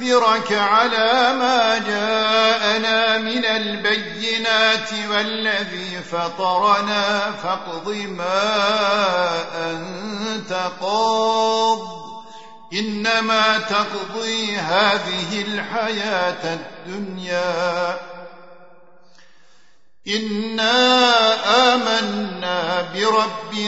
نؤثرك على ما جاءنا من البينات والذي فطرنا. فاقض ما أنت قاض. إنما تقضي هذه الحياة الدنيا. إنا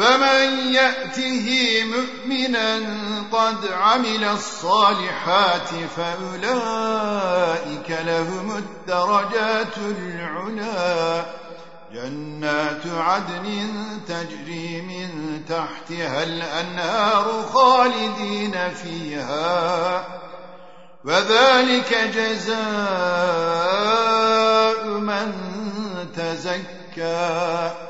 ومن يأته مؤمنا قد عمل الصالحات فأولئك لهم الدرجات العلا. جنات عدن تجري من تحتها الأنهار خالدين فيها. وذلك جزاء من تزكى.